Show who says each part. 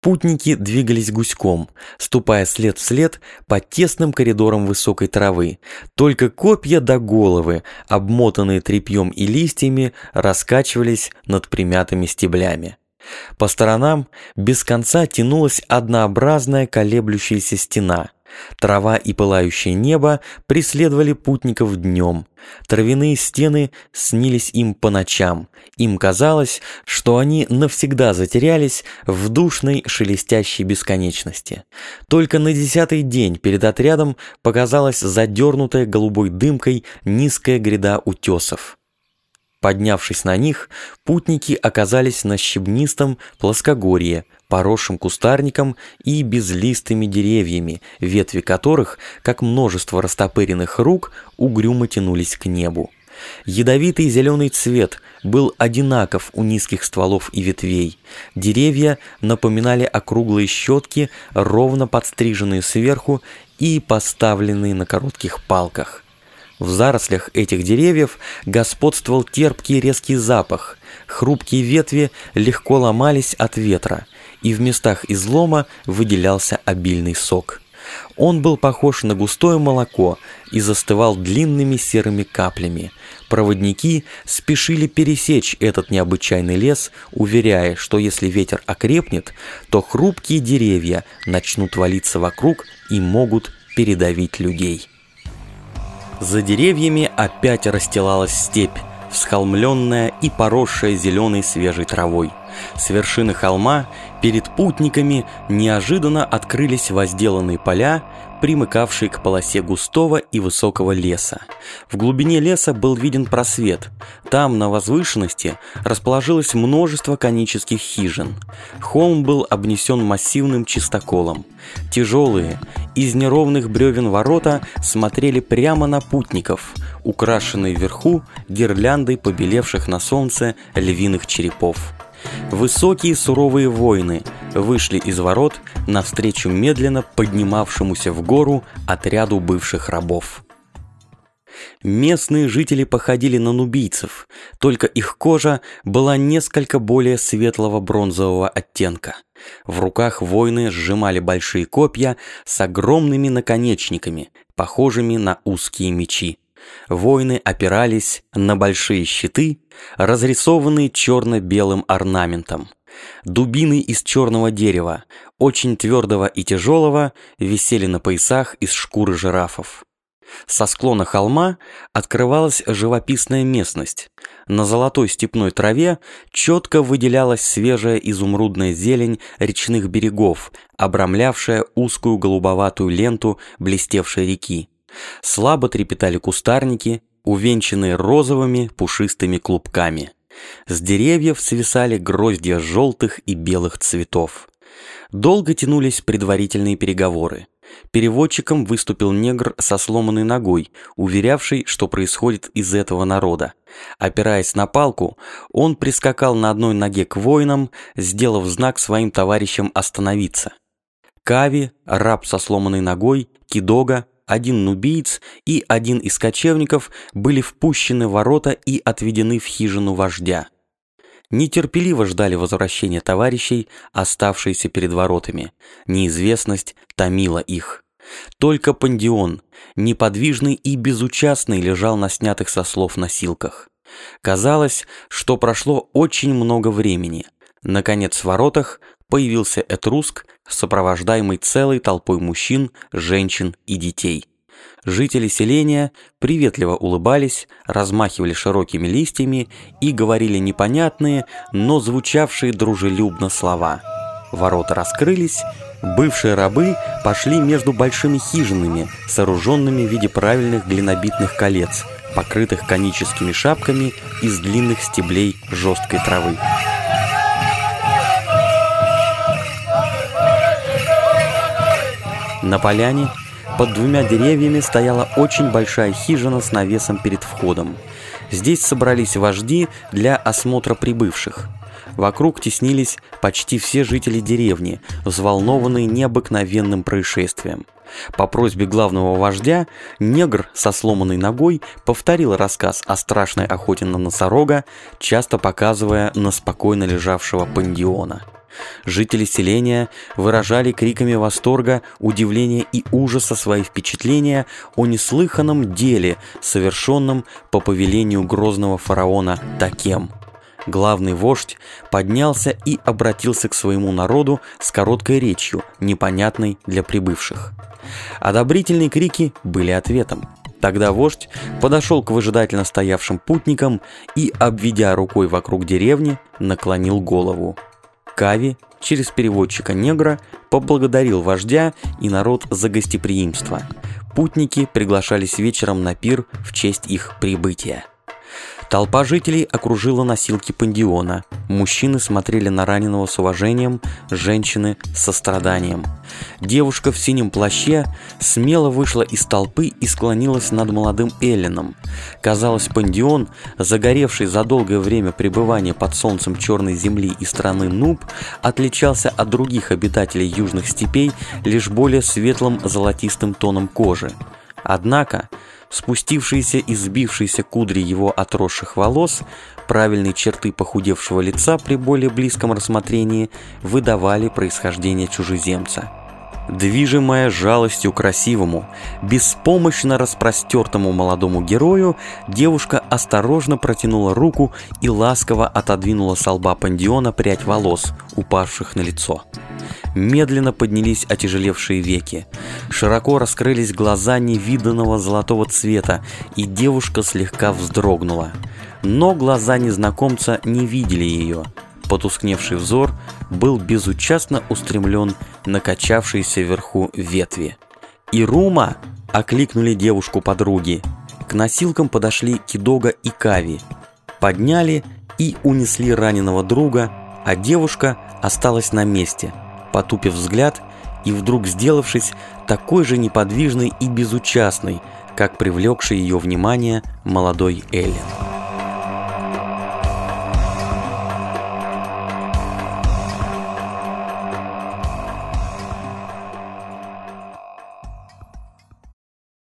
Speaker 1: Путники двигались гуськом, ступая след в след по тесным коридорам высокой травы. Только копья до головы, обмотанные тряпьем и листьями, раскачивались над примятыми стеблями. По сторонам без конца тянулась однообразная колеблющаяся стена – Трава и пылающее небо преследовали путников днем. Травяные стены снились им по ночам. Им казалось, что они навсегда затерялись в душной шелестящей бесконечности. Только на десятый день перед отрядом показалась задернутая голубой дымкой низкая гряда утесов. Поднявшись на них, путники оказались на щебнистом плоскогорье, поросшим кустарником и безлистыми деревьями, ветви которых, как множество растопыренных рук, угрюмо тянулись к небу. Ядовитый зеленый цвет был одинаков у низких стволов и ветвей. Деревья напоминали округлые щетки, ровно подстриженные сверху и поставленные на коротких палках. В зарослях этих деревьев господствовал терпкий резкий запах. Хрупкие ветви легко ломались от ветра, и в местах излома выделялся обильный сок. Он был похож на густое молоко и застывал длинными серыми каплями. Проводники спешили пересечь этот необычайный лес, уверяя, что если ветер окрепнет, то хрупкие деревья начнут валиться вокруг и могут передавить людей. За деревьями опять расстилалась степь, всхолмленная и поросшая зеленой свежей травой. С вершины холма перед путниками неожиданно открылись возделанные поля, примыкавшие к полосе густого и высокого леса. В глубине леса был виден просвет. Там, на возвышенности, расположилось множество конических хижин. Холм был обнесен массивным чистоколом. Тяжелые, из неровных бревен ворота смотрели прямо на путников, украшенные вверху гирляндой побелевших на солнце львиных черепов. Высокие суровые воины вышли из ворот навстречу медленно поднимавшемуся в гору отряду бывших рабов. Местные жители походили на нубийцев, только их кожа была несколько более светлого бронзового оттенка. В руках воины сжимали большие копья с огромными наконечниками, похожими на узкие мечи. Воины опирались на большие щиты, разрисованные черно-белым орнаментом. Дубины из черного дерева, очень твердого и тяжелого, висели на поясах из шкуры жирафов. Со склона холма открывалась живописная местность. На золотой степной траве четко выделялась свежая изумрудная зелень речных берегов, обрамлявшая узкую голубоватую ленту блестевшей реки. Слабо трепетали кустарники, увенчанные розовыми пушистыми клубками. С деревьев свисали гроздья желтых и белых цветов. Долго тянулись предварительные переговоры. Переводчиком выступил негр со сломанной ногой, уверявший, что происходит из этого народа. Опираясь на палку, он прискакал на одной ноге к воинам, сделав знак своим товарищам остановиться. Кави, раб со сломанной ногой, Кидога, один нубиец и один из кочевников были впущены в ворота и отведены в хижину вождя. Нетерпеливо ждали возвращения товарищей, оставшиеся перед воротами. Неизвестность томила их. Только пандион, неподвижный и безучастный, лежал на снятых со слов носилках. Казалось, что прошло очень много времени. Наконец в воротах появился Этруск, сопровождаемый целой толпой мужчин, женщин и детей. Жители селения приветливо улыбались, размахивали широкими листьями и говорили непонятные, но звучавшие дружелюбно слова. Ворота раскрылись, бывшие рабы пошли между большими хижинами, сооруженными в виде правильных глинобитных колец, покрытых коническими шапками из длинных стеблей жесткой травы. На поляне под двумя деревьями стояла очень большая хижина с навесом перед входом. Здесь собрались вожди для осмотра прибывших. Вокруг теснились почти все жители деревни, взволнованные необыкновенным происшествием. По просьбе главного вождя, негр со сломанной ногой повторил рассказ о страшной охоте на носорога, часто показывая на спокойно лежавшего пандиона. Жители селения выражали криками восторга, удивления и ужаса свои впечатления о неслыханном деле, совершенном по повелению грозного фараона Такем. Главный вождь поднялся и обратился к своему народу с короткой речью, непонятной для прибывших. Одобрительные крики были ответом. Тогда вождь подошел к выжидательно стоявшим путникам и, обведя рукой вокруг деревни, наклонил голову. Кави через переводчика негра поблагодарил вождя и народ за гостеприимство. Путники приглашались вечером на пир в честь их прибытия. Толпа жителей окружила носилки пандиона. Мужчины смотрели на раненого с уважением, женщины – со страданием. Девушка в синем плаще смело вышла из толпы и склонилась над молодым Эллином. Казалось, пандион, загоревший за долгое время пребывания под солнцем черной земли и страны Нуб, отличался от других обитателей южных степей лишь более светлым золотистым тоном кожи. Однако, спустившиеся и сбившиеся кудри его отросших волос, правильные черты похудевшего лица при более близком рассмотрении выдавали происхождение чужеземца. Движимая жалостью красивому, беспомощно распростертому молодому герою, девушка осторожно протянула руку и ласково отодвинула с лба пандиона прядь волос, упавших на лицо. Медленно поднялись отяжелевшие веки. Широко раскрылись глаза невиданного золотого цвета, и девушка слегка вздрогнула. Но глаза незнакомца не видели ее. Потускневший взор был безучастно устремлен на качавшиеся вверху ветви. «Ирума!» – окликнули девушку подруги. К носилкам подошли Кидога и Кави. Подняли и унесли раненого друга, а девушка осталась на месте – потупив взгляд и вдруг сделавшись такой же неподвижной и безучастной, как привлекший ее внимание молодой Эллен.